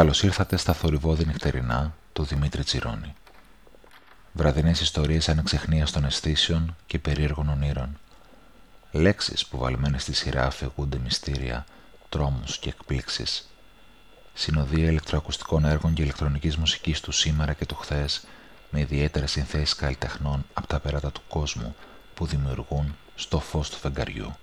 Καλώς ήρθατε στα θορυβόδη νυχτερινά του Δημήτρη Τσιρόνη. Βραδινές ιστορίες ανεξεχνίας των αισθήσεων και περίεργων ονείρων. Λέξεις που βαλμένες στη σειρά αφηγούνται μυστήρια, τρόμους και εκπλήξεις. Συνοδεία ηλεκτροακουστικών έργων και ηλεκτρονικής μουσικής του σήμερα και του χθες με ιδιαίτερες συνθέσεις καλλιτεχνών από τα πέρατα του κόσμου που δημιουργούν στο φως του φεγγαριού.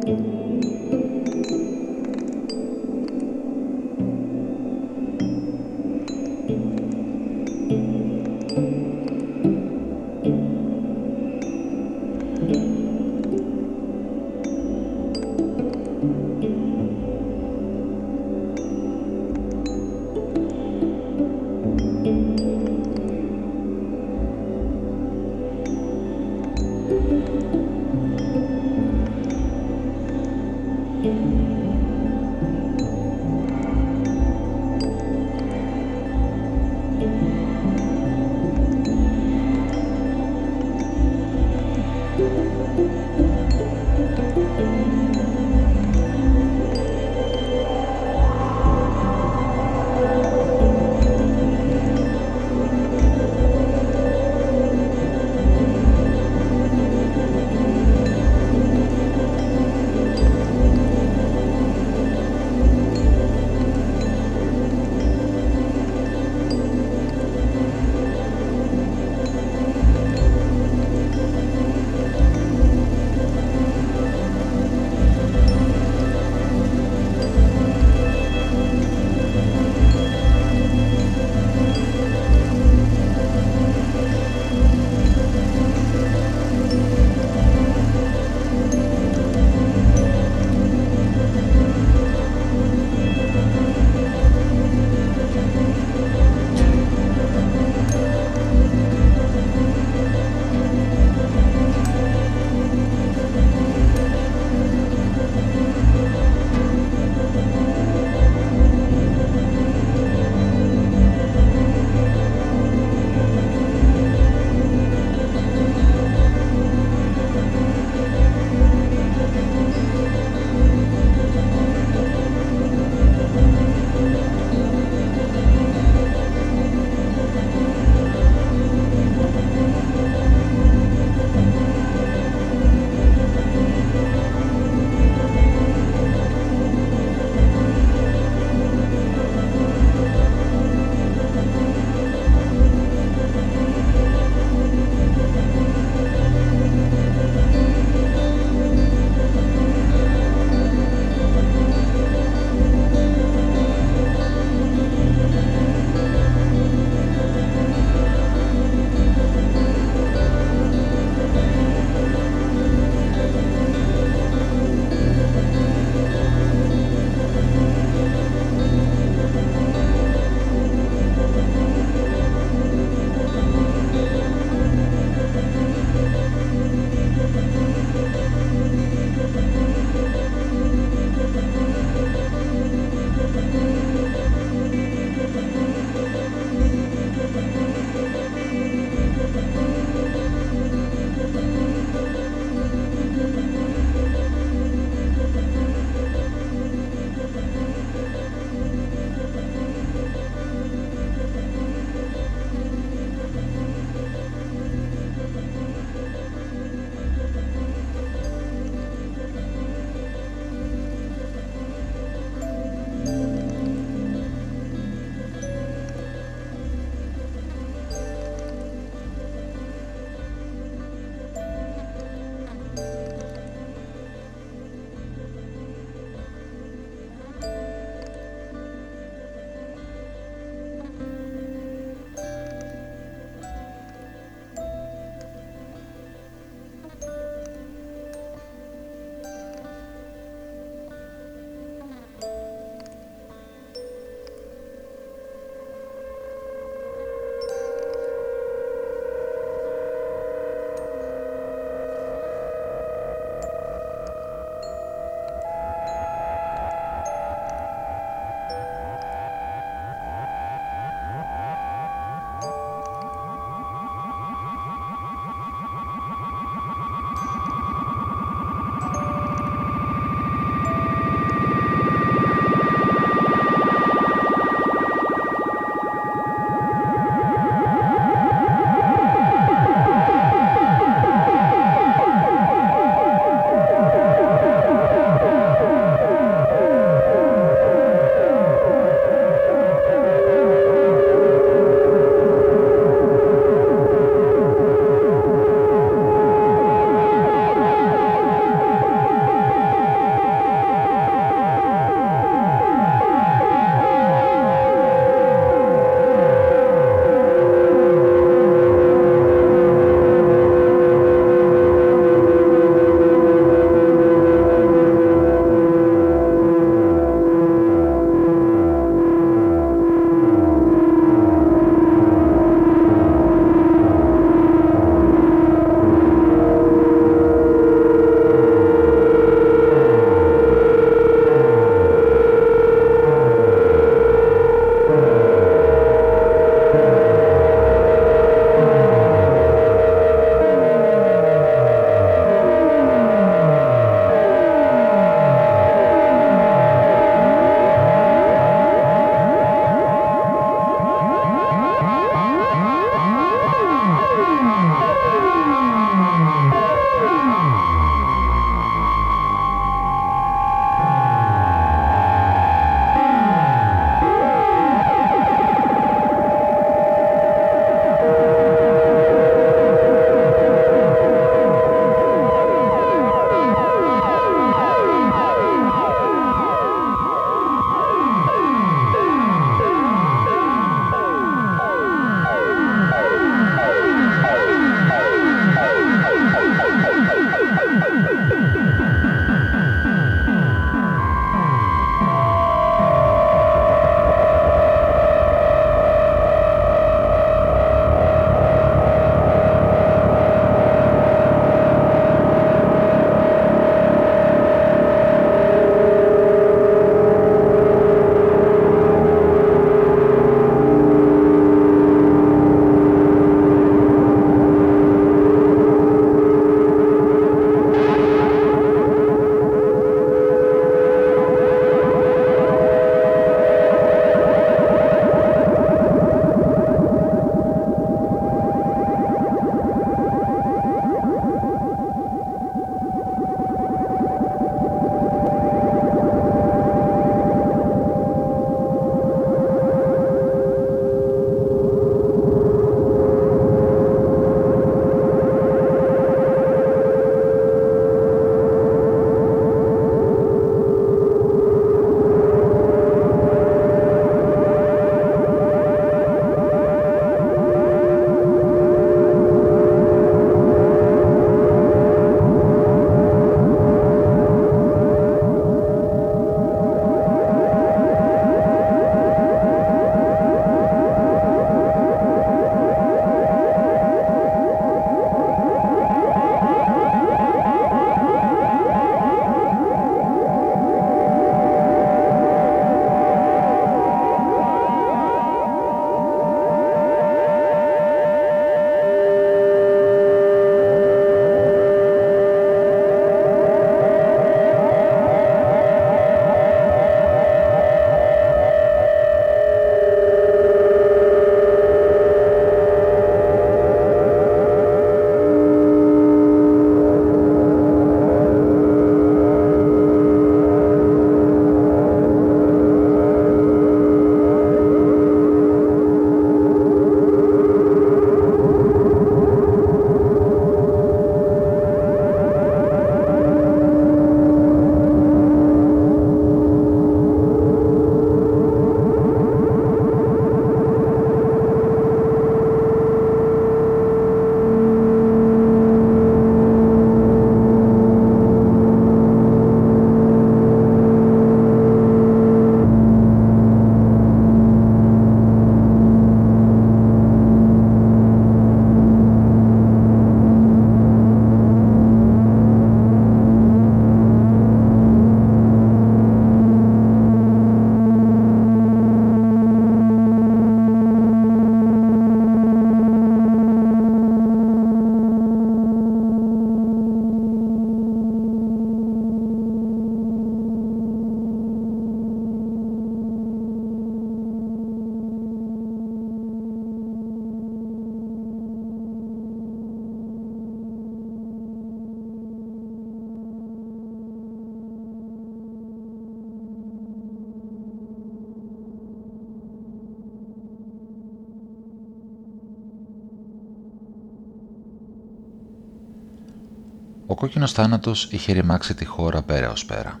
Κόκκινος θάνατος είχε ρημάξει τη χώρα πέρα ως πέρα.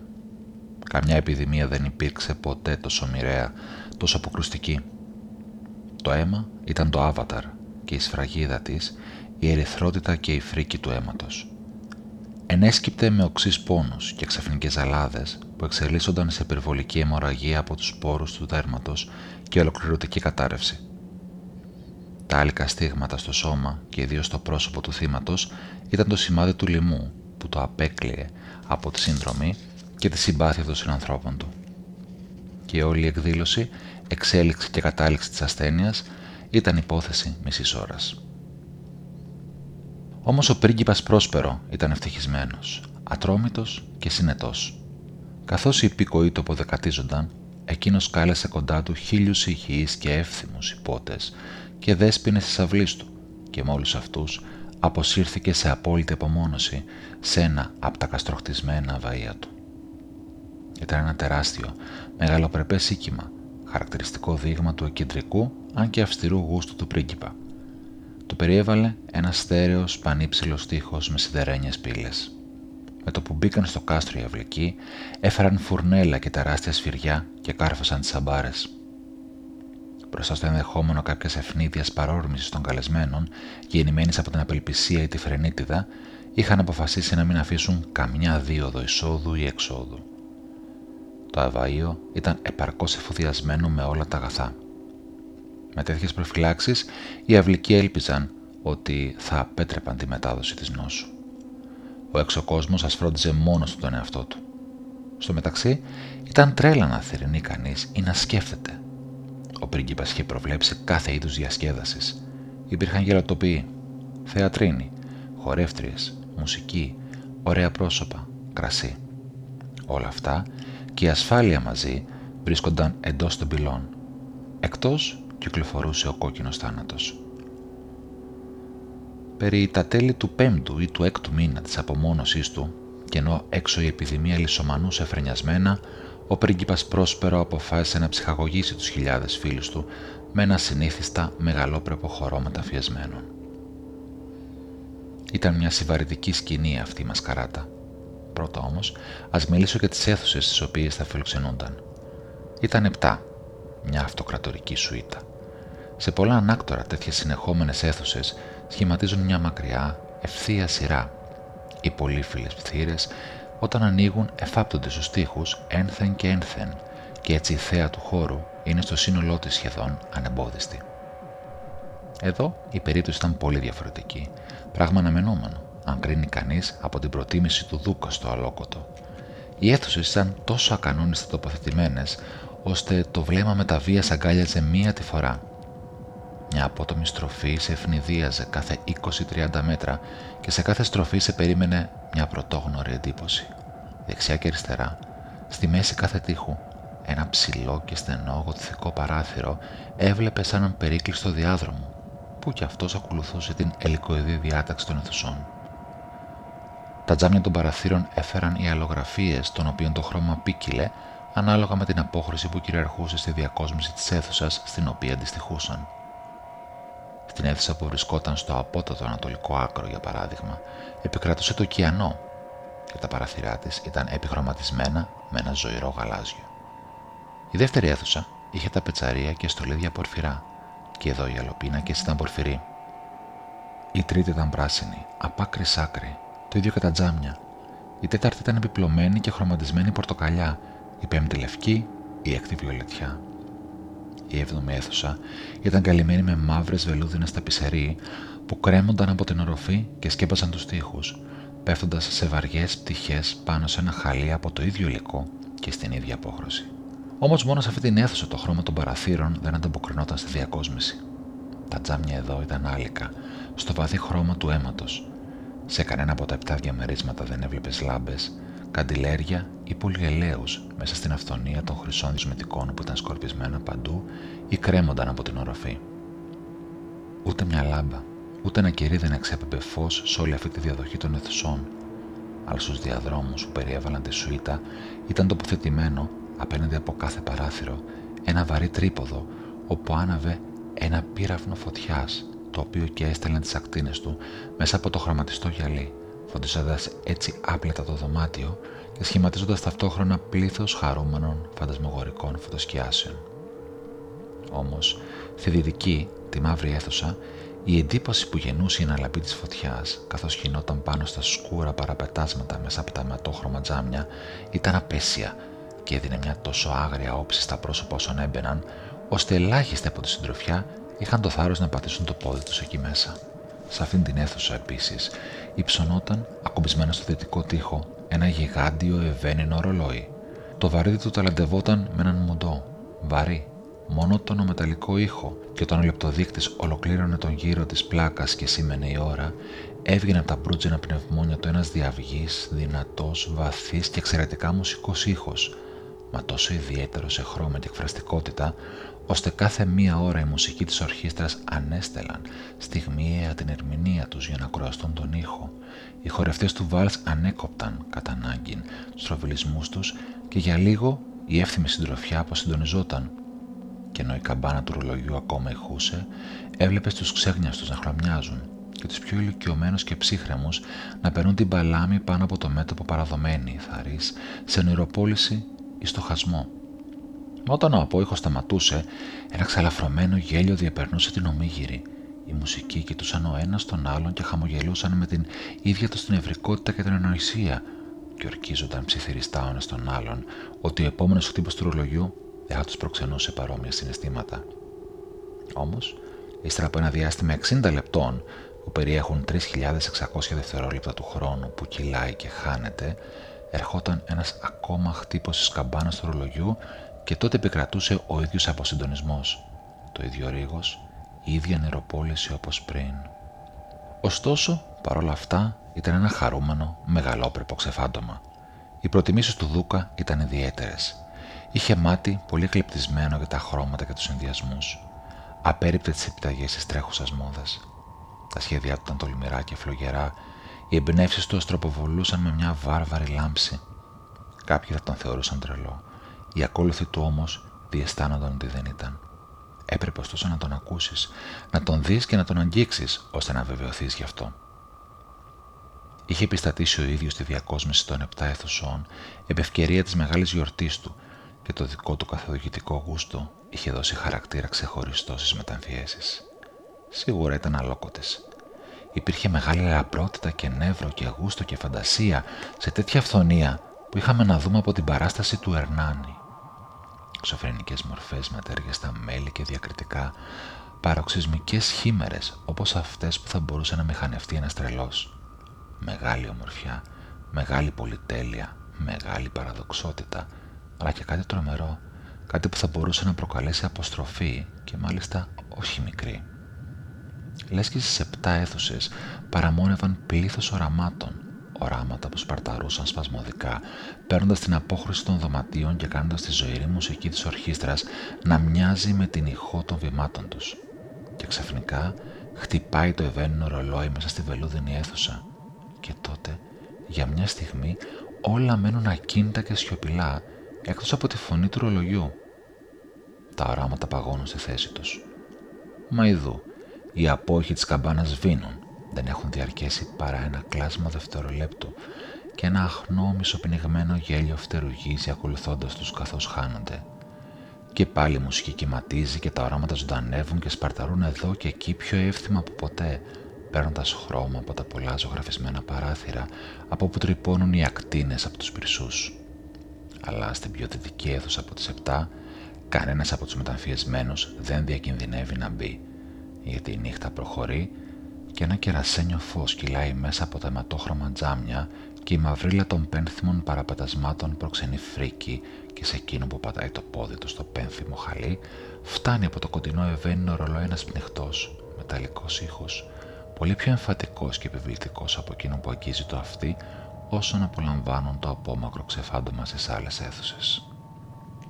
Καμιά επιδημία δεν υπήρξε ποτέ τόσο μοιραία, τόσο αποκρουστική. Το αίμα ήταν το άβαταρ και η σφραγίδα της η ερυθρότητα και η φρίκη του αίματος. Ενέσκυπτε με οξύς πόνους και ξαφνικές ζαλάδες που εξελίσσονταν σε υπερβολική αιμορραγία από τους σπόρους του δέρματος και ολοκληρωτική κατάρρευση. Τα άλικα στίγματα στο σώμα και ιδίως στο πρόσωπο του θύματος ήταν το σημάδι του λοιμού που το απέκλειε από τη σύνδρομη και τη συμπάθεια των συνανθρώπων του. Και όλη η εκδήλωση, εξέλιξη και κατάληξη της ασθένειας ήταν υπόθεση μισής ώρας. Όμως ο πρίγκιπας Πρόσπερο ήταν ευτυχισμένος, ατρόμητος και συνετός. Καθώς οι υπήκοοι του αποδεκατίζονταν, εκείνος κάλεσε κοντά του χίλιους υγιείς και εύθυμους υπότες και δέσποινες της αυλής του και με όλους αυτούς αποσύρθηκε σε απόλυτη απομόνωση σε ένα από τα καστροχτισμένα βαΐα του. Ήταν ένα τεράστιο, μεγαλοπρεπές σήκημα, χαρακτηριστικό δείγμα του εκκεντρικού αν και αυστηρού γούστου του πρίγκιπα. Το περιέβαλε ένας στέρεος πανύψηλος τείχος με σιδερένιες πύλες. Με το που μπήκαν στο κάστρο οι αυλικοί, έφεραν φουρνέλα και τεράστια σφυριά και κάρφωσαν τις αμπάρες. Μπροστά στο ενδεχόμενο κάποια ευνίδια παρόρμησης των καλεσμένων, γεννημένοι από την απελπισία ή τη φρενίτιδα, είχαν αποφασίσει να μην αφήσουν καμιά δίωδο εισόδου ή εξόδου. Το αβαΐο ήταν επαρκώς εφοδιασμένο με όλα τα αγαθά. Με τέτοιες προφυλάξεις, οι αυλικοί έλπιζαν ότι θα απέτρεπαν τη μετάδοση της νόσου. Ο έξω κόσμος ας φρόντιζε μόνος του τον εαυτό του. Στο μεταξύ, ήταν τρέλα να θερινεί κανείς ή να σκέφτεται. Ο πρίγκιπας είχε προβλέψει κάθε είδους διασκέδασης. Υπήρχαν γελοτοποί, θεατρίνοι, χορεύτριες, μουσική, ωραία πρόσωπα, κρασί. Όλα αυτά και η ασφάλεια μαζί βρίσκονταν εντός των πυλών. Εκτός κυκλοφορούσε ο κόκκινος θάνατος. Περί τα τέλη του πέμπτου ή του έκτου μήνα της απομόνωσής του, και ενώ έξω η επιδημία λισομανούσε φρενιασμένα, ο πρίγκιπας Πρόσπερο αποφάσισε να ψυχαγωγήσει τους χιλιάδες φίλους του με ένα συνήθιστα μεγαλόπρεπο χορό μεταφιεσμένων. Ήταν μια συμβαρητική σκηνή αυτή η μασκαράτα. Πρώτα όμως, ας μιλήσω για τις αίθουσες στις οποίες θα φιλοξενούνταν. Ήταν επτά, μια αυτοκρατορική σουίτα. Σε πολλά ανάκτορα τέτοιες συνεχόμενες αίθουσες σχηματίζουν μια μακριά, ευθεία σειρά. Οι πολύφιλες θύρες όταν ανοίγουν εφάπτονται στους τοίχους ένθεν και ένθεν και έτσι η θέα του χώρου είναι στο σύνολό της σχεδόν ανεμπόδιστη. Εδώ η περίπτωση ήταν πολύ διαφορετική, πράγμα αναμενόμενο, αν κρίνει κανείς από την προτίμηση του Δούκα στο αλόκοτο. Οι αίθουσες ήταν τόσο ακανόνιστα τοποθετημένες, ώστε το βλέμμα με τα βία αγκάλιαζε μία τη φορά. Μια απότομη στροφή σε ευνηδίαζε κάθε 20-30 μέτρα και σε κάθε στροφή σε περίμενε μια πρωτόγνωρη εντύπωση. Δεξιά και αριστερά, στη μέση κάθε τείχου, ένα ψηλό και στενό γοτθικό παράθυρο έβλεπε σαν έναν περίκλειστο διάδρομο, που κι αυτός ακολουθούσε την ελικοειδή διάταξη των αιθουσών. Τα τζάμια των παραθύρων έφεραν οι αλλογραφίες των οποίων το χρώμα πήκυλε ανάλογα με την απόχρωση που κυριαρχούσε στη διακόσμηση της αίθουσας στην οποία αντιστοιχούσαν. Στην αίθουσα που βρισκόταν στο απότατο ανατολικό άκρο, για παράδειγμα, επικρατούσε το ωκεανό και τα παραθυρά της ήταν επιχρωματισμένα με ένα ζωηρό γαλάζιο. Η δεύτερη αίθουσα είχε τα πετσαρία και στολίδια πορφυρά, και εδώ η αλοπίνα και ήταν πορφυρή. Η τρίτη ήταν πράσινη, απ' άκρη σ' άκρη, το ίδιο και τα τζάμια. Η τέταρτη ήταν επιπλωμένη και χρωματισμένη πορτοκαλιά, η πέμπτη λευκή, η έκτη βιολετιά. Η έβδομη αίθουσα ήταν καλυμμένη με μαύρες βελούδινες ταπισερί που κρέμονταν από την οροφή και σκέπαζαν τους τοίχους, πέφτοντας σε βαριές πτυχές πάνω σε ένα χαλί από το ίδιο υλικό και στην ίδια απόχρωση. Όμως μόνο σε αυτή την αίθουσα το χρώμα των παραθύρων δεν ανταποκρινόταν στη διακόσμηση. Τα τζάμια εδώ ήταν άλικα, στο βαθύ χρώμα του αίματος. Σε κανένα από τα επτά διαμερίσματα δεν έβλεπες λάμπες, καντιλέρια ή πολυελαίους μέσα στην αυθονία των χρυσών δυσμετικών που ήταν σκορπισμένα παντού ή κρέμονταν από την οροφή. Ούτε μια λάμπα, ούτε ένα κερί δεν εξέπεμπε φως σε όλη αυτή τη διαδοχή των αιθουσών, αλλά στους διαδρόμους που περιέβαλαν τη σουίτα ήταν τοποθετημένο απέναντι από κάθε παράθυρο ένα βαρύ τρίποδο όπου άναβε ένα πύραυνο φωτιάς το οποίο και έστελνε τις ακτίνες του μέσα από το χρωματιστό γυαλί φωτίζοντα έτσι άπλετα το δωμάτιο και σχηματίζοντας ταυτόχρονα πλήθος χαρούμενων φαντασμογορικών φωτοσκιάσεων. Όμως, στη δυτική, τη μαύρη αίθουσα, η εντύπωση που γεννούσε η αναλαμπή της φωτιάς, καθώς κινόταν πάνω στα σκούρα παραπετάσματα μέσα από τα ματόχρωμα τζάμια, ήταν απέσια και έδινε μια τόσο άγρια όψη στα πρόσωπα όσων έμπαιναν, ώστε ελάχιστοι από τη συντροφιά είχαν το θάρρος να πατήσουν το πόδι τους εκεί μέσα. Σε αυτήν την αίθουσα επίσης υψωνόταν, ακουμπισμένο στο δυτικό τοίχο, ένα γιγάντιο ευαίνινο ρολόι. Το βαρύδι του ταλαντευόταν με έναν μουντό, βαρύ, μονότονο μεταλλικό ήχο και όταν ο λεπτοδείκτης ολοκλήρωνε τον γύρο της πλάκας και σήμαινε η ώρα, έβγαινε από τα μπρούτζινα πνευμόνια του ένας διαυγής, δυνατός, βαθύς και εξαιρετικά μουσικός ήχος, μα τόσο ιδιαίτερο σε χρώμα και εκφραστικότητα, ώστε κάθε μία ώρα η μουσική της ορχήστρας ανέστελαν στιγμιαία την ερμηνεία τους για να κουραστούν τον ήχο. Οι χορευτές του Βάλς ανέκοπταν κατά ανάγκη τους τροβιλισμούς τους και για λίγο η εύθυμη συντροφιά αποσυντονιζόταν και ενώ η καμπάνα του ρολογιού ακόμα ηχούσε, έβλεπες τους ξέγνιαστους να χλωμιάζουν και τους πιο ηλικιωμένους και ψύχρεμους να περνούν την παλάμη πάνω από το μέτωπο παραδομένη, θαρής, σε νοηροπόληση ή στο χασμό. Όταν ο απόϊχος σταματούσε, ένα ξαλαφρωμένο γέλιο διαπερνούσε την ομίγυρη. Η μουσική κοιτούσαν ο ένας τον άλλον και χαμογελούσαν με την ίδια τους την ευρικότητα και την ανοησία, και ορκίζονταν ψιθυριστά ο ένας τον άλλον ότι ο επόμενος χτύπος του ρολογιού δεν θα τους προξενούσε παρόμοια συναισθήματα. Όμως, ύστερα από ένα διάστημα 60 λεπτών, που περιέχουν 3.600 δευτερόλεπτα του χρόνου που κυλάει και χάνεται, ερχόταν ένας ακόμα χτύπος της καμπάνας του ρολογιού και τότε επικρατούσε ο ίδιος αποσυντονισμός, το ίδιο ρίγος, η ίδια νεροπόληση όπως πριν. Ωστόσο, παρόλα αυτά, ήταν ένα χαρούμενο, μεγαλόπρεπο ξεφάντωμα. Οι προτιμήσεις του Δούκα ήταν ιδιαίτερες. Είχε μάτι πολύ εκλεπτισμένο για τα χρώματα και τους συνδυασμούς. Απέριπτε τις επιταγές της τρέχουσας μόδας. Τα σχέδιά του ήταν τολμηρά και φλογερά, οι εμπνεύσεις του αστροποβολούσαν με μια βάρβαρη λάμψη. Κάποιοι θα τον θεωρούσαν τρελό, οι ακόλουθοι του όμως διαισθάνονταν ότι δεν ήταν. Έπρεπε ωστόσο να τον ακούσεις, να τον δεις και να τον αγγίξεις, ώστε να βεβαιωθείς γι' αυτό. Είχε επιστατήσει ο ίδιος τη διακόσμηση των επτά αιθουσών επ' ευκαιρία της μεγάλης γιορτής του και το δικό του καθοδηγητικό γούστο είχε δώσει χαρακτήρα ξεχωριστός στις μεταμφιέσεις. Σίγουρα ήταν αλόκοτες. Υπήρχε μεγάλη λαπρότητα και νεύρο και γούστο και φαντασία σε τέτοια φθονία που είχαμε να δούμε από την παράσταση του Ερνάνη ξοφρενικές μορφές με στα μέλη και διακριτικά, παροξυσμικές χήμερες όπως αυτές που θα μπορούσε να μηχανευτεί ένας τρελός. Μεγάλη ομορφιά, μεγάλη πολυτέλεια, μεγάλη παραδοξότητα, αλλά και κάτι τρομερό, κάτι που θα μπορούσε να προκαλέσει αποστροφή και μάλιστα όχι μικρή. Λες και στις επτά αίθουσες παραμόνευαν πλήθος οραμάτων, οράματα που σπαρταρούσαν σπασμωδικά, παίρνοντας την απόχρωση των δωματίων και κάνοντας τη ζωηρή μουσική της ορχήστρας να μοιάζει με την ηχό των βημάτων τους. Και ξαφνικά χτυπάει το ευαίνινο ρολόι μέσα στη βελούδινη αίθουσα. Και τότε, για μια στιγμή, όλα μένουν ακίνητα και σιωπηλά, εκτός από τη φωνή του ρολογιού. Τα οράματα παγώνουν στη θέση τους. Μα ειδού, οι απόχοι της καμπάνας σβήνουν δεν έχουν διαρκέσει παρά ένα κλάσμα δευτερολέπτου και ένα αχνό μισοπνιγμένο γέλιο φτερουγίζει ακολουθώντας τους καθώς χάνονται. Και πάλι η μουσική κυματίζει και τα οράματα ζωντανεύουν και σπαρταρούν εδώ και εκεί πιο εύθυμα από ποτέ, παίρνοντας χρώμα από τα πολλά ζωγραφισμένα παράθυρα από όπου τρυπώνουν οι ακτίνες από τους πυρσούς. Αλλά στην πιο δυτική αίθουσα από τις επτά, κανένας από τους μεταμφιεσμένους δεν διακινδυνεύει να μπει, γιατί η νύχτα προχωρεί και ένα κερασένιο φως κυλάει μέσα από τα αιματόχρωμα τζάμια και η μαυρίλα των πένθυμων παραπετασμάτων προξενεί φρίκι και σε εκείνο που πατάει το πόδι του στο πένθυμο χαλί φτάνει από το κοντινό ευαίνινο ρολόι ένας πνιχτός, μεταλλικός ήχος, πολύ πιο εμφατικός και επιβλητικός από εκείνο που αγγίζει το αυτί όσον απολαμβάνουν το απόμακρο ξεφάντωμα στις άλλες αίθουσες.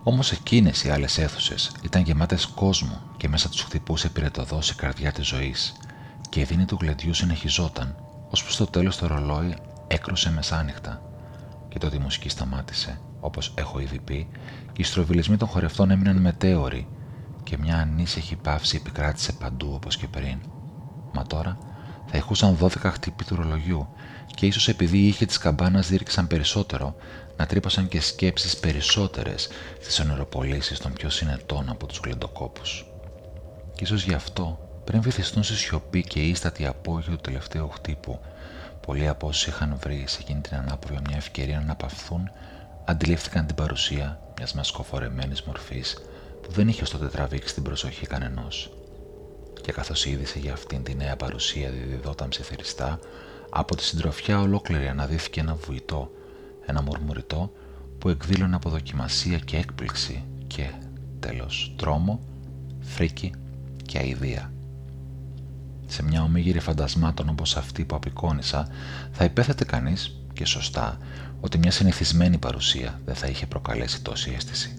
Όμως εκείνες οι άλλες αίθουσες ήταν γεμάτες κόσμο και μέσα τους χτυπούσε πυρετοδός η καρδιά της ζωής, και η δίνη του γλεντιού συνεχιζόταν, ώσπου στο τέλος το ρολόι έκρουσε μεσάνυχτα. Και τότε η μουσική σταμάτησε, όπως έχω ήδη πει, και οι στροβιλισμοί των χορευτών έμειναν μετέωροι και μια ανήσυχη παύση επικράτησε παντού όπως και πριν. Μα τώρα θα ηχούσαν 12 χτύπη του ρολογιού και ίσως επειδή οι ήχοι της καμπάνας δίρξαν περισσότερο, να τρύπωσαν και σκέψεις περισσότερες στις ονειροπολίσεις των πιο συνετών από τους γλεντοκόπους. Και ίσως γι' αυτό, πριν βυθιστούν στη σιωπή και ίστατη απόγειο του τελευταίου χτύπου, πολλοί από όσοι είχαν βρει σε εκείνη την ανάποδα μια ευκαιρία να αναπαυθούν, αντιλήφθηκαν την παρουσία μιας μασκοφορεμένης μορφής που δεν είχε στο τραβήξει την προσοχή κανενός. Και καθώς είδησε για αυτήν τη νέα παρουσία διδιδόταν ψιθυριστά, από τη συντροφιά ολόκληρη αναδύθηκε ένα βουητό, ένα μουρμουριτό που εκδήλωνε από δοκιμασία και έκπληξη και, τέλος, τρόμο, φρίκη και αηδία. Σε μια ομίγυρη φαντασμάτων όπως αυτή που απεικόνισα, θα υπέθετε κανείς, και σωστά, ότι μια συνηθισμένη παρουσία δεν θα είχε προκαλέσει τόση αίσθηση.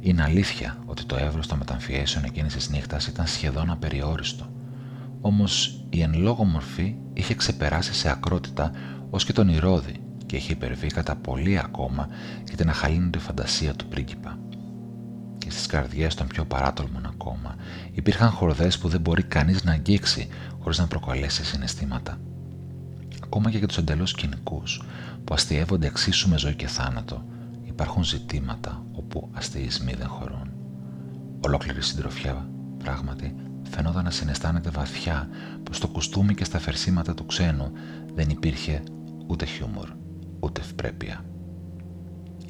Είναι αλήθεια ότι το εύρος των μεταμφιέσεων εκείνης της νύχτας ήταν σχεδόν απεριόριστο, όμως η εν λόγω μορφή είχε ξεπεράσει σε ακρότητα ως και τον Ηρώδη και είχε υπερβεί κατά πολύ ακόμα και την αχαλήνωτη φαντασία του πρίγκιπα. Και στις καρδιές των πιο παράτολμων ακόμα υπήρχαν χορδές που δεν μπορεί κανείς να αγγίξει χωρίς να προκαλέσει συναισθήματα. Ακόμα και για τους εντελώς κοινικούς που αστείευονται εξίσου με ζωή και θάνατο υπάρχουν ζητήματα όπου αστεισμοί δεν χωρούν. Ολόκληρη συντροφιά, πράγματι, φαινόταν να συναισθάνεται βαθιά πως στο κουστούμι και στα φερσίματα του ξένου δεν υπήρχε ούτε χιούμορ, ούτε ευπρέπεια.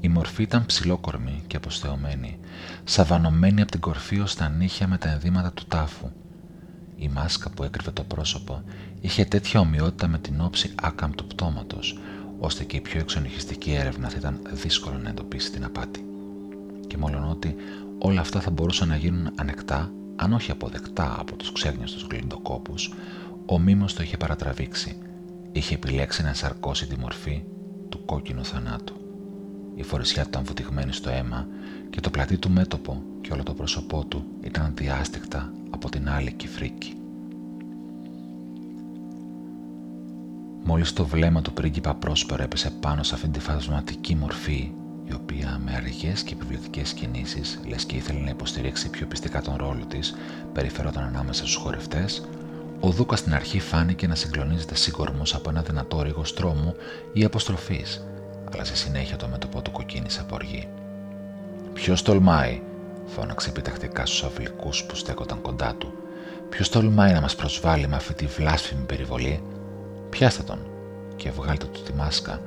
Η μορφή ήταν ψηλόκορμη και αποστεωμένη, σαβανωμένη από την κορφή ως τα νύχια με τα ενδύματα του τάφου. Η μάσκα που έκρυβε το πρόσωπο είχε τέτοια ομοιότητα με την όψη άκαμπτου πτώματος, ώστε και η πιο εξονυχιστική έρευνα θα ήταν δύσκολο να εντοπίσει την απάτη. Και μόλον ότι όλα αυτά θα μπορούσαν να γίνουν ανεκτά, αν όχι αποδεκτά από τους ξέγνιαστους γλυντοκόπους, ο Μίμος το είχε παρατραβήξει. Είχε επιλέξει να ενσαρκώσει τη μορφή του κόκκινου θανάτου. Η φορεσιά του ήταν βουτυγμένη στο αίμα και το πλατή του μέτωπο και όλο το πρόσωπό του ήταν διάστηκτα από την άλλη κυφρίκη. Μόλις το βλέμμα του πρίγκιπα πρόσπερο έπεσε πάνω σε αυτήν τη φασματική μορφή, η οποία με αργές και επιβλητικές κινήσεις, λες και ήθελε να υποστηρίξει πιο πιστικά τον ρόλο της, περιφερόταν ανάμεσα στους χορευτές, ο Δούκας στην αρχή φάνηκε να συγκλονίζεται σύγκορμος από ένα δυνατό ρίγο στρώμου ή αποστροφής, αλλά στη συνέχεια το μέτωπό του κοκκίνησε από οργή. Ποιος τολμάει, φώναξε επιτακτικά στους αυλικούς που στέκονταν κοντά του. Ποιος τολμάει να μας προσβάλλει με αυτή τη βλάσφημη περιβολή, πιάστε τον και βγάλτε του τη μάσκα,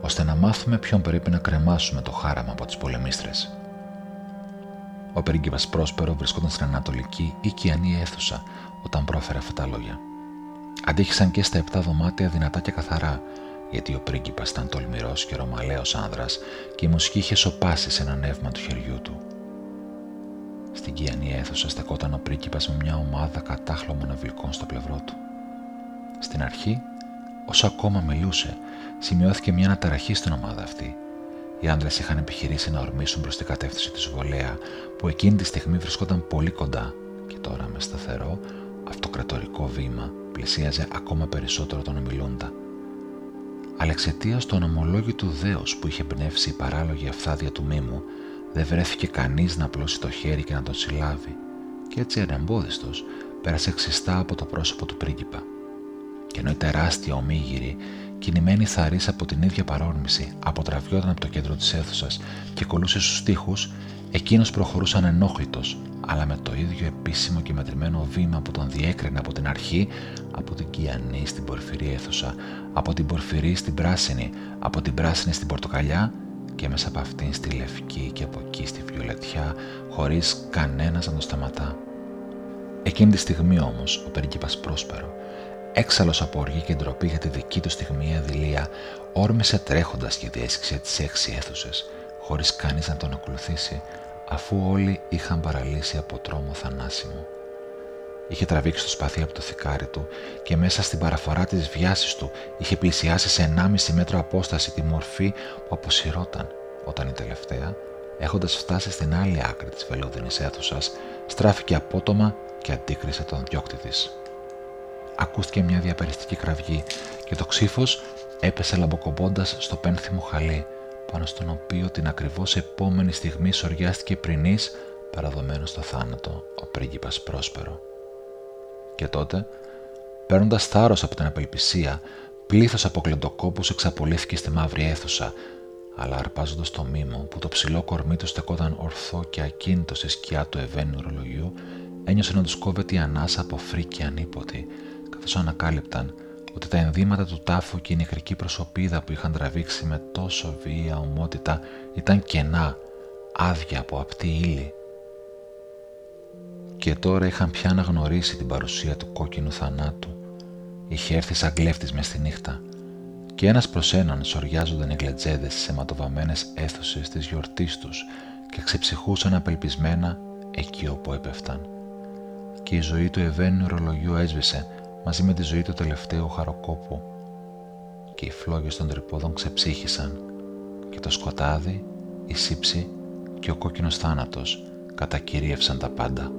ώστε να μάθουμε ποιον πρέπει να κρεμάσουμε το χάραμα από τις πολεμίστρες. Ο πρίγκιπας Πρόσπερο βρισκόταν στην ανατολική ή κιανή αίθουσα όταν πρόφερε αυτά τα λόγια. Αντίχησαν και στα επτά δωμάτια δυνατά και καθαρά, γιατί ο πρίγκιπας ήταν τολμηρός και ρωμαλαίος άνδρας και η μουσική είχε σοπάσει σε ένα νεύμα του χεριού του. Στην κιανή αίθουσα στεκόταν ο πρίγκιπας με μια ομάδα κατάχλωμων αυλικών στο πλευρό του. Στην αρχή Όσο ακόμα μιλούσε, σημειώθηκε μια αναταραχή στην ομάδα αυτή. Οι άντρε είχαν επιχειρήσει να ορμήσουν προς την κατεύθυνση της βολέα, που εκείνη τη στιγμή βρισκόταν πολύ κοντά και τώρα με σταθερό, αυτοκρατορικό βήμα πλησίαζε ακόμα περισσότερο τον ομιλούντα. Αλλά εξαιτία του ονομολόγητου δέος που είχε πνεύσει η παράλογη αυθάδεια του μήμου, δεν βρέθηκε κανείς να απλώσει το χέρι και να τον συλλάβει, και έτσι ανεμπόδιστο πέρασε ξιστά από το πρόσωπο του πρίγκιπα. Και ενώ η τεράστια ομίγυρη, κινημένη θαρή από την ίδια παρόρμηση, αποτραβιόταν από το κέντρο της αίθουσας και κολούσε στους τοίχου, εκείνος προχωρούσε ανενόχλητο, αλλά με το ίδιο επίσημο και μετρημένο βήμα που τον διέκρινε από την αρχή, από την κιανή στην πορφυρή αίθουσα, από την πορφυρή στην πράσινη, από την πράσινη στην πορτοκαλιά και μέσα από αυτήν στη λευκή και από εκεί στη βιολετιά, χωρίς κανένας να το σταματά. Εκείνη τη στιγμή όμως ο πρίγκιπας Πρόσπερο Έξαλλος από οργή και ντροπή για τη δική του στιγμή αδηλία, όρμησε τρέχοντας και διέσχισε τις έξι αίθουσες, χωρίς κανείς να τον ακολουθήσει, αφού όλοι είχαν παραλύσει από τρόμο θανάσιμο. Είχε τραβήξει το σπαθί από το θικάρι του και μέσα στην παραφορά της βιάσης του είχε πλησιάσει σε 1,5 μέτρο απόσταση τη μορφή που αποσυρώταν, όταν η τελευταία, έχοντας φτάσει στην άλλη άκρη της βελούδινης αίθουσας, στράφηκε απότομα και αντίκρισε τον διώκτη της ακούστηκε μια διαπεριστική κραυγή και το ξύφος έπεσε λαμποκομπώντας στο πένθυμο χαλί, πάνω στον οποίο την ακριβώς επόμενη στιγμή σοριάστηκε πρινής παραδομένος στο θάνατο ο πρίγκιπας Πρόσπερο. Και τότε Παίρνοντας θάρρος από την απελπισία, πλήθος από κλεντοκόπους εξαπολύθηκε στη μαύρη αίθουσα, αλλά αρπάζοντας το μήμο που το ψηλό κορμί του στεκόταν ορθό και ακίνητο στη σκιά του ευαίνου ρολογιού, ένιωσε να τους κόβεται η ανάσα από φρίκη ανίποτη, καθώς ανακάλυπταν ότι τα ενδύματα του τάφου και η νεχρική προσωπίδα που είχαν τραβήξει με τόσο βία ομότητα ήταν κενά, άδεια από απτή ύλη. Και τώρα είχαν πια αναγνωρίσει την παρουσία του κόκκινου θανάτου. Είχε έρθει σαν κλέφτης μες στη νύχτα και ένας προς έναν σοριάζονταν οι γλετζέδες στις αιματοβαμμένες αίθουσες της γιορτής τους και ξεψυχούσαν απελπισμένα εκεί όπου έπεφταν. Και η ζωή του ευαίνου ρολογιού έσβησε μαζί με τη ζωή του τελευταίου χαροκόπου και οι φλόγες των τρυπόδων ξεψύχησαν και το σκοτάδι, η σύψη και ο κόκκινος θάνατος κατακυρίευσαν τα πάντα.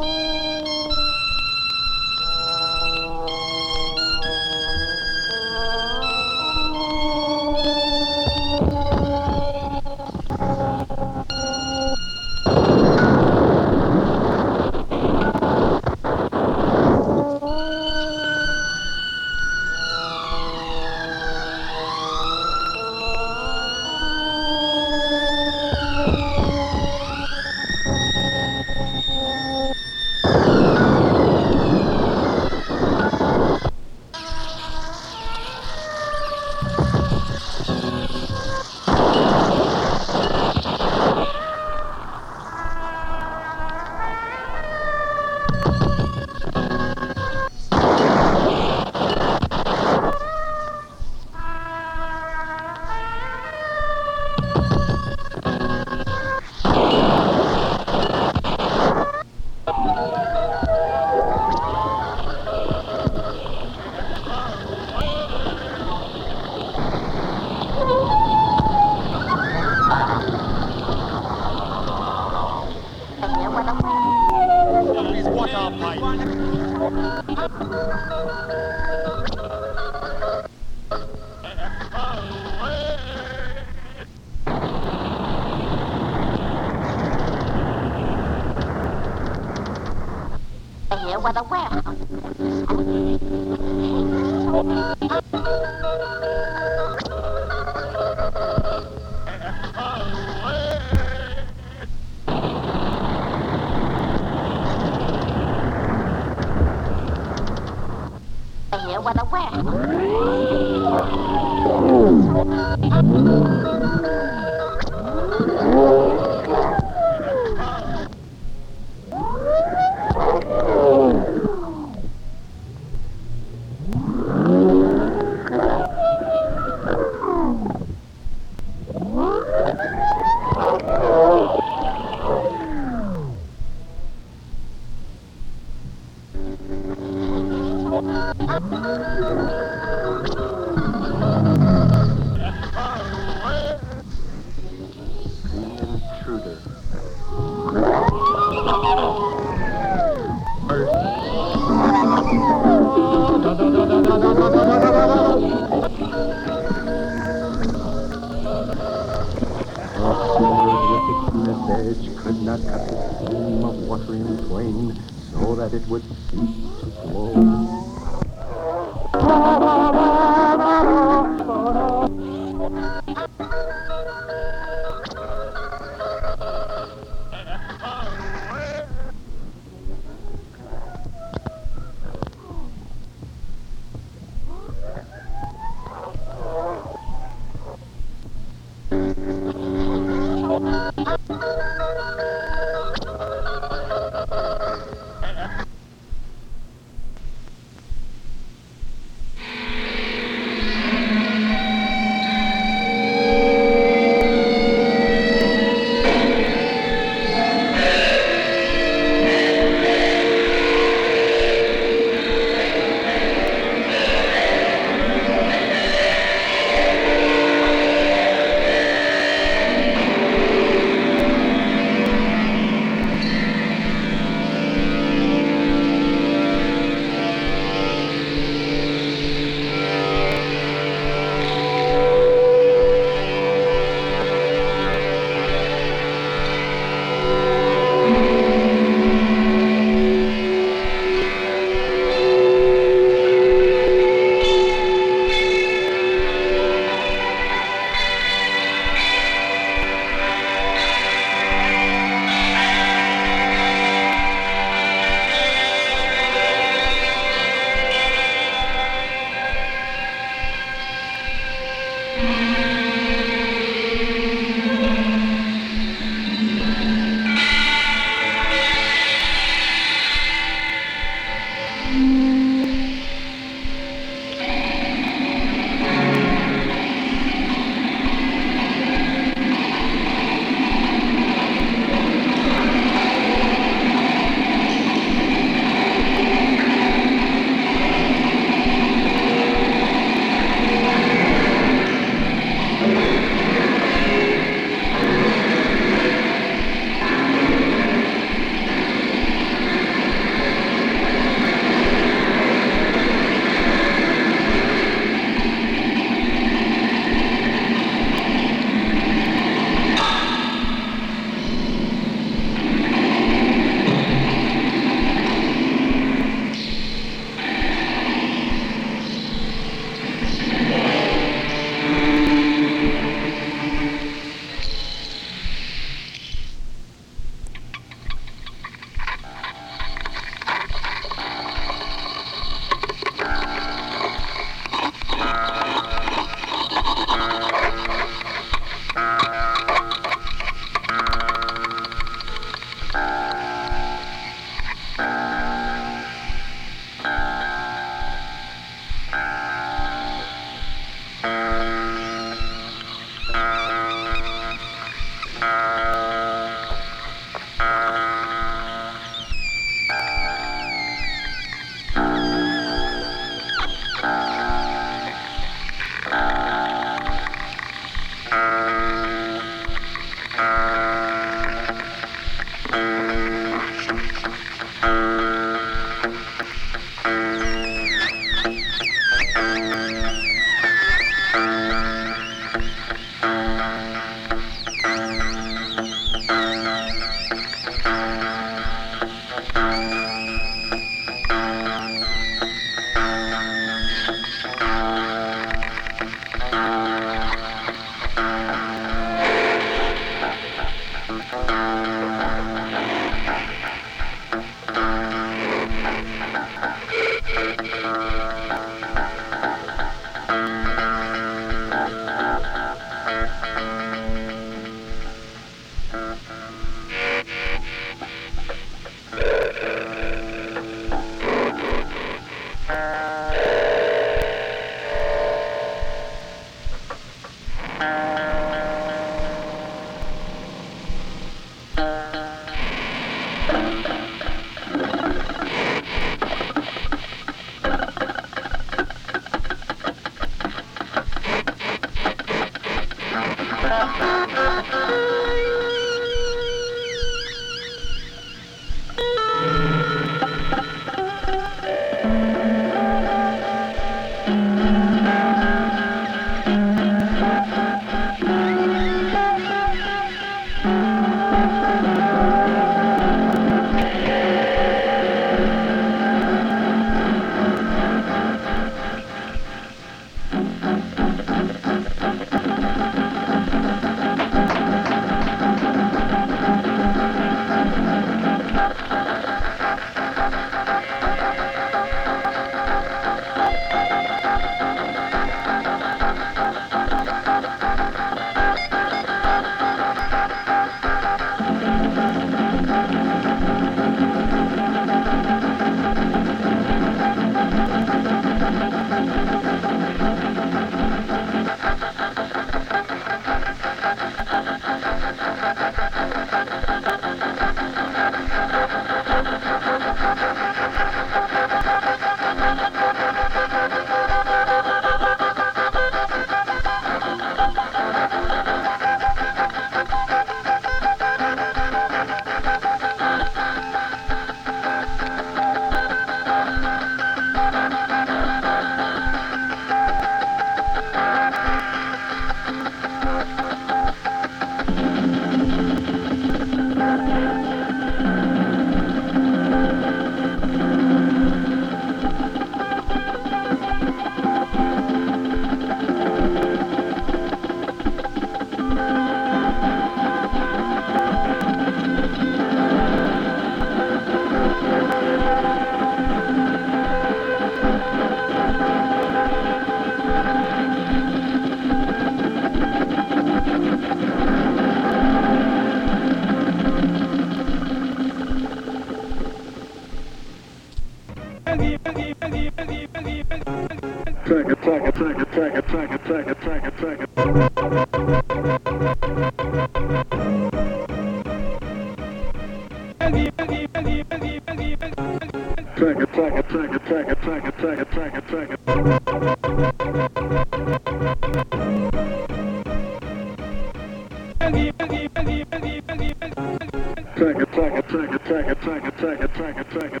second, second, second.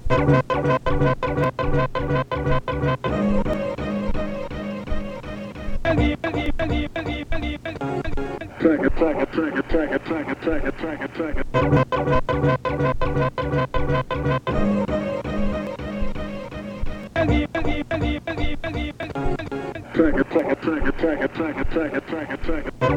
Second, second, second, second, second, second, second, second. Second, second, second, second, second, second, second, second.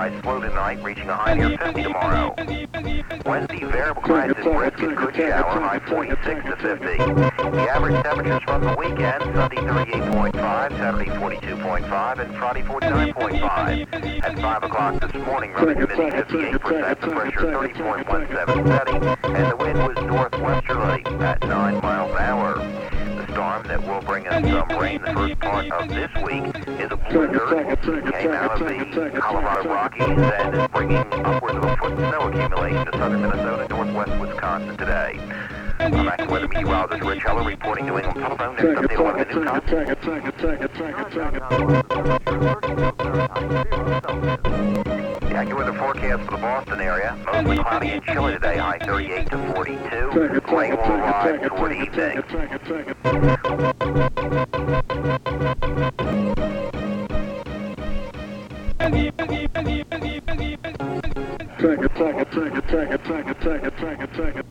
rise slow tonight, reaching a high near 50 tomorrow. Wednesday, variable shower, high 46 to 50. The average temperatures from the weekend, Sunday 38.5, Saturday 42.5, and Friday 49.5. At 5 o'clock this morning, relative humidity 58%, the pressure 30.17 steady, and the wind was northwesterly at 9 miles an hour. The storm that will bring us some rain the first part of this week is a blizzard. Came out of the Colorado Rockies and is bringing upwards of a foot of snow accumulation to southern Minnesota, northwest Wisconsin today. I'm acting weather meteorologist Rich Heller reporting New England telephone it, update 11 track it, Got you in the forecast for the Boston area. Mostly cloudy and chilly today, high 38 to 42. Rain will arrive toward evening. Take it, take it, take it, take it, take it, take it, take it, take it.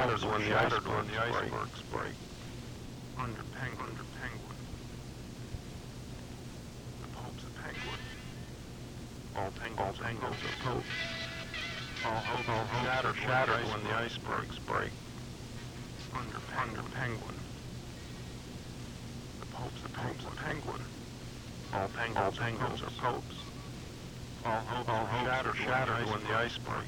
shattered, when, shattered the when the icebergs break. Under penguin, under penguin. The Pope's a penguin. All penguins, all penguins are popes. All hope, all hope shattered, shattered when the icebergs break. Under, under penguin. The Pope's a Pope's a penguin. All penguins, all penguins are popes. All hope, all hope shattered, shattered when the icebergs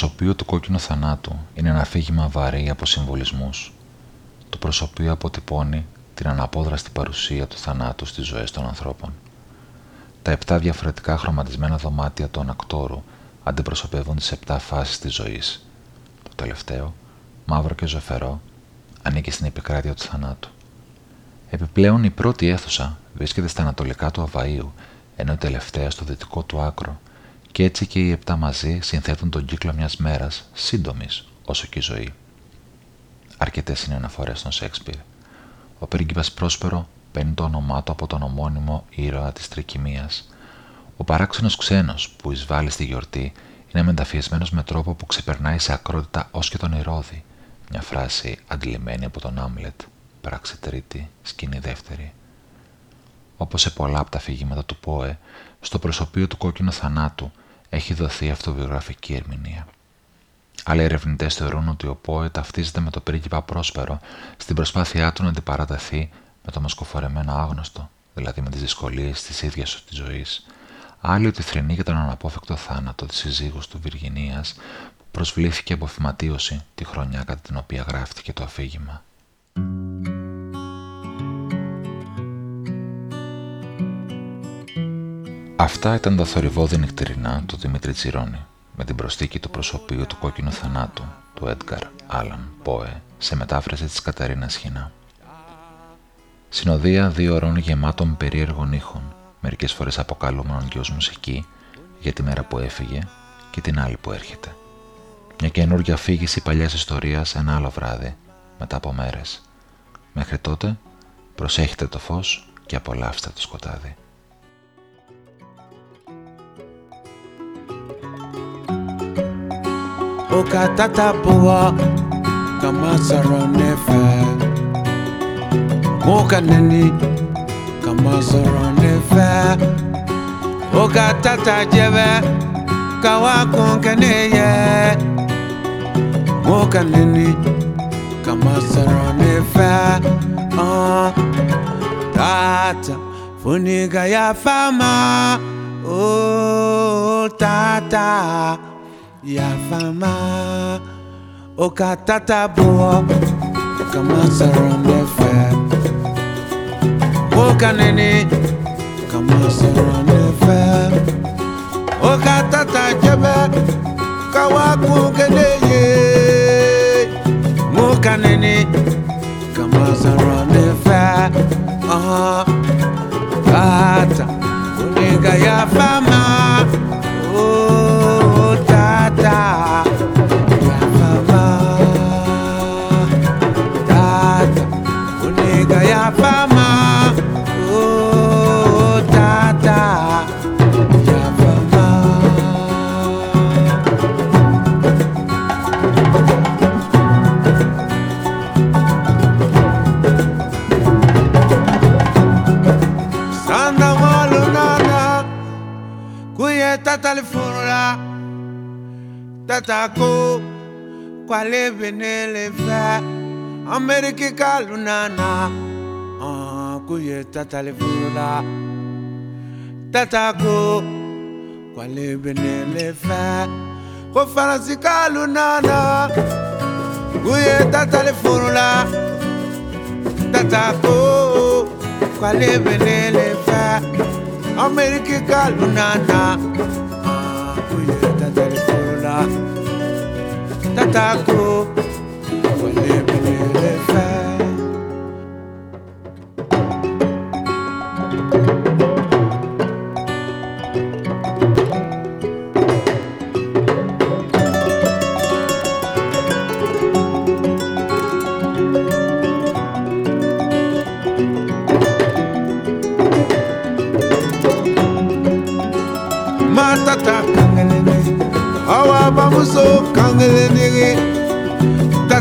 προσωπείο του κόκκινου θανάτου είναι ένα αφήγημα βαρύ από συμβολισμούς. Το προσωπείο αποτυπώνει την αναπόδραστη παρουσία του θανάτου στις ζωές των ανθρώπων. Τα επτά διαφορετικά χρωματισμένα δωμάτια του ανακτόρου αντιπροσωπεύουν τις επτά φάσεις της ζωής. Το τελευταίο, μαύρο και ζωφερό, ανήκει στην επικράτεια του θανάτου. Επιπλέον η πρώτη αίθουσα βρίσκεται στα ανατολικά του Αβαΐου, ενώ η τελευταία στο δυτικό του άκρο και έτσι και οι επτά μαζί συνθέτουν τον κύκλο μιας μέρας σύντομης όσο και η ζωή. Αρκετές είναι αναφορές στον Σέξπιρ. Ο πρίγκιπας Πρόσπερο παίρνει το όνομά του από τον ομώνυμο ήρωα της τρικυμίας. Ο παράξενος ξένος που εισβάλλει στη γιορτή είναι μεταφιεσμένος με τρόπο που ξεπερνάει σε ακρότητα ως και τον Ηρώδη, μια φράση αντιλημμένη από τον Άμλετ, πράξη τρίτη, σκηνή δεύτερη. Όπως σε πολλά από τα αφηγήματα του Πόε, στο προσωπείο του κόκκινου θανάτου έχει δοθεί αυτοβιογραφική ερμηνεία. Άλλοι ερευνητές θεωρούν ότι ο Πόε ταυτίζεται με το πρίγκιπα Πρόσπερο στην προσπάθειά του να αντιπαραταθεί με το μασκοφορεμένο άγνωστο, δηλαδή με τις δυσκολίες της ίδιας του της ζωής. Άλλοι ότι θρυνεί για τον αναπόφευκτο θάνατο της συζύγου του Βυργινία που προσβλήθηκε από φυματίωση τη χρονιά κατά την οποία γράφτηκε το αφήγημα. Αυτά ήταν τα θορυβόδη νυχτερινά του Δημήτρη Τσιρόνη με την προστίκη του προσωπείου του κόκκινου θανάτου του Έντγκαρ Άλαν Πόε σε μετάφραση της Καταρίνας Χινά. Συνοδεία δύο ώρων γεμάτων περίεργων ήχων, μερικές φορές αποκαλούμενων και ως μουσική, για τη μέρα που έφυγε και την άλλη που έρχεται. Μια καινούργια αφήγηση παλιάς ιστορίας ένα άλλο βράδυ, μετά από μέρες. Μέχρι τότε, προσέχετε το φως και απολαύστε το σκοτάδι. ụka tata bụwa ka ma zọrọ n'efe. Ụka neni ka n'efe. Ụka tata jebe ka wakụ nke ụka neni ka n'efe tata foniga ya fama. O tata. Yafama Okatata Boa Kamasarambe Fair Okanene Kamasarambe Fair Okatata Jebe Kawakukedeye Mokanene Kamasarambe Fair Aha Kata Onega Yafama atacó, cuáles venele fa, America calunana, ah, cuye tata le fula, tatako, cuáles venele fa, ko faransi kalunana, cuye tata le fula, tatako, cuáles venele fa, America calunana. Tatako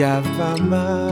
olhava.